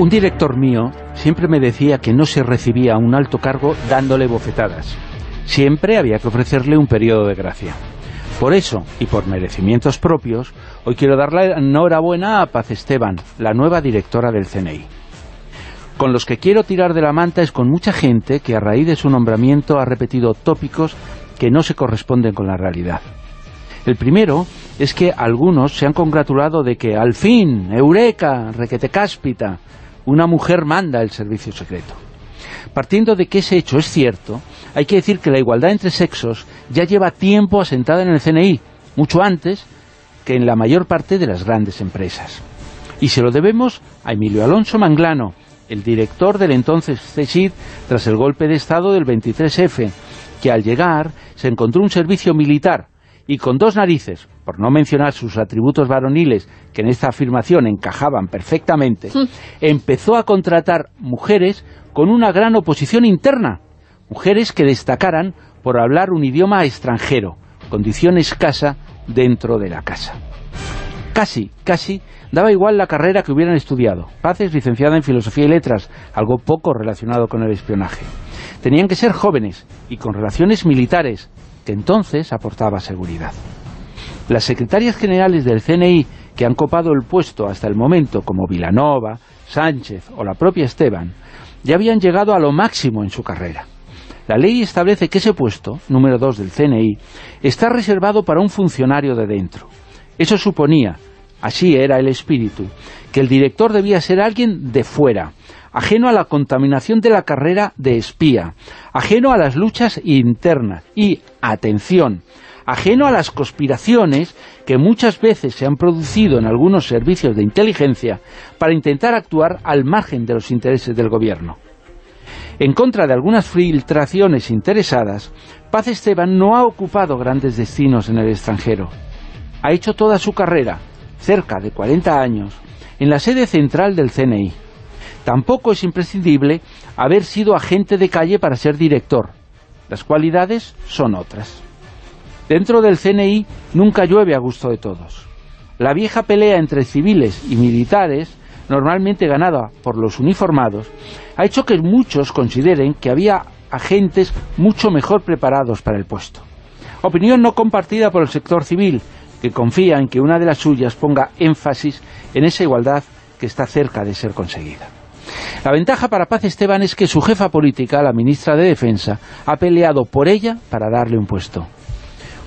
Un director mío siempre me decía que no se recibía un alto cargo dándole bofetadas. Siempre había que ofrecerle un periodo de gracia. Por eso, y por merecimientos propios, hoy quiero darle enhorabuena a Paz Esteban, la nueva directora del CNI. Con los que quiero tirar de la manta es con mucha gente que a raíz de su nombramiento ha repetido tópicos que no se corresponden con la realidad. El primero es que algunos se han congratulado de que al fin, eureka, requete cáspita, una mujer manda el servicio secreto. Partiendo de que ese hecho es cierto, hay que decir que la igualdad entre sexos ya lleva tiempo asentada en el CNI, mucho antes que en la mayor parte de las grandes empresas. Y se lo debemos a Emilio Alonso Manglano, el director del entonces CSID tras el golpe de Estado del 23F, que al llegar se encontró un servicio militar y con dos narices, por no mencionar sus atributos varoniles, que en esta afirmación encajaban perfectamente, hmm. empezó a contratar mujeres con una gran oposición interna, mujeres que destacaran por hablar un idioma extranjero, condición escasa dentro de la casa. Casi, casi, daba igual la carrera que hubieran estudiado. Paz es licenciada en Filosofía y Letras, algo poco relacionado con el espionaje. Tenían que ser jóvenes y con relaciones militares, que entonces aportaba seguridad. Las secretarias generales del CNI que han copado el puesto hasta el momento, como Vilanova, Sánchez o la propia Esteban, ya habían llegado a lo máximo en su carrera. La ley establece que ese puesto, número 2 del CNI, está reservado para un funcionario de dentro. Eso suponía, así era el espíritu, que el director debía ser alguien de fuera, ajeno a la contaminación de la carrera de espía, ajeno a las luchas internas y, atención, ajeno a las conspiraciones que muchas veces se han producido en algunos servicios de inteligencia para intentar actuar al margen de los intereses del gobierno. En contra de algunas filtraciones interesadas, Paz Esteban no ha ocupado grandes destinos en el extranjero. Ha hecho toda su carrera, cerca de 40 años, en la sede central del CNI. Tampoco es imprescindible haber sido agente de calle para ser director. Las cualidades son otras. Dentro del CNI nunca llueve a gusto de todos. La vieja pelea entre civiles y militares, normalmente ganada por los uniformados, ha hecho que muchos consideren que había agentes mucho mejor preparados para el puesto. Opinión no compartida por el sector civil, que confía en que una de las suyas ponga énfasis en esa igualdad que está cerca de ser conseguida. La ventaja para Paz Esteban es que su jefa política, la ministra de Defensa, ha peleado por ella para darle un puesto.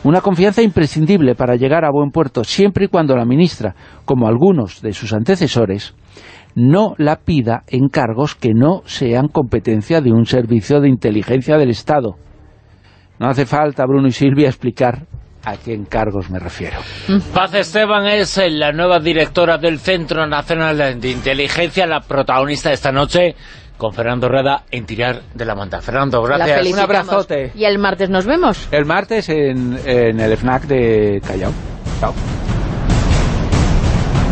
Una confianza imprescindible para llegar a buen puerto, siempre y cuando la ministra, como algunos de sus antecesores, no la pida en cargos que no sean competencia de un servicio de inteligencia del Estado. No hace falta, Bruno y Silvia, explicar a qué encargos me refiero. Paz Esteban es la nueva directora del Centro Nacional de Inteligencia, la protagonista de esta noche con Fernando Reda en Tirar de la Manta. Fernando, gracias. Un abrazote. Y el martes nos vemos. El martes en, en el FNAC de Callao. Chao.